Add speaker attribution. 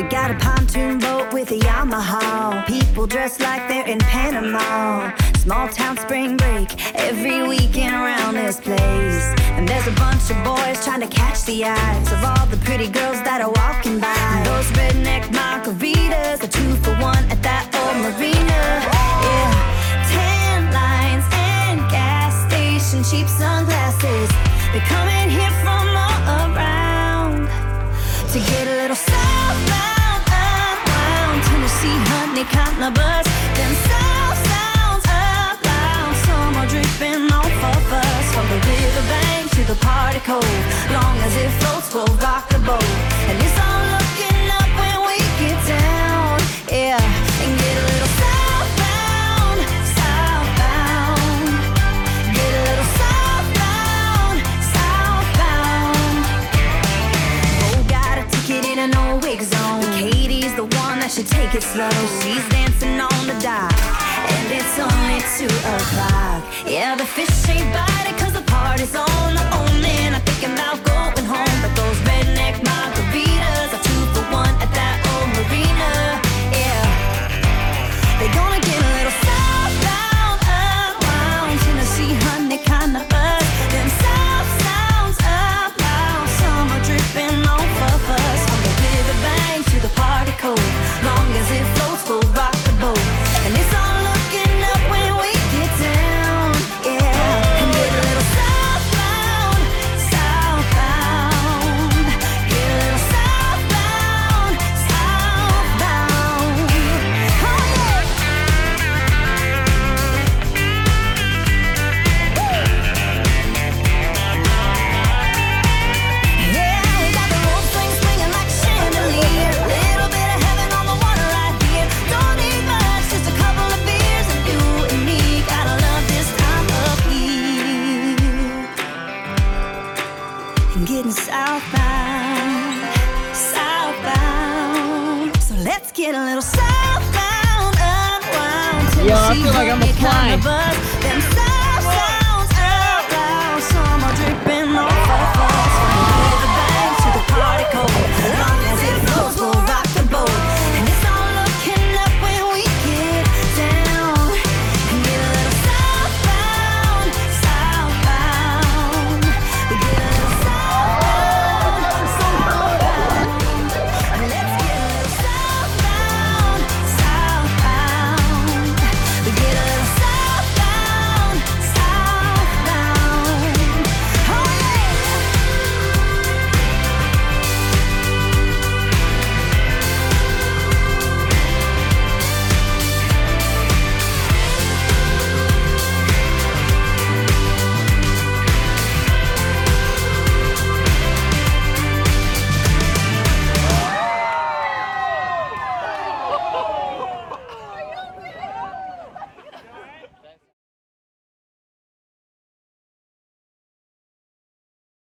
Speaker 1: We got a pontoon boat with a Yamaha. People dressed like they're in Panama. Small town spring break every weekend around this place. And there's a bunch of boys trying to catch the eyes of all the pretty girls that are walking by. Those redneck margaritas are two for one at that old marina. Yeah, tan lines and gas station cheap sunglasses. They're coming here from all around to get a little Honey kind of buzz. Then south sounds up loud. Summer dripping off of us from the riverbank to the party cove. Long as it floats, we'll rock the boat. And it's all take it slow. She's dancing on the dock, and it's only two o'clock. Yeah, the fish ain't biting cause the party's on. The only I'm thinking about going let's get a little southbound, unwound.
Speaker 2: Yo, I feel like I'm a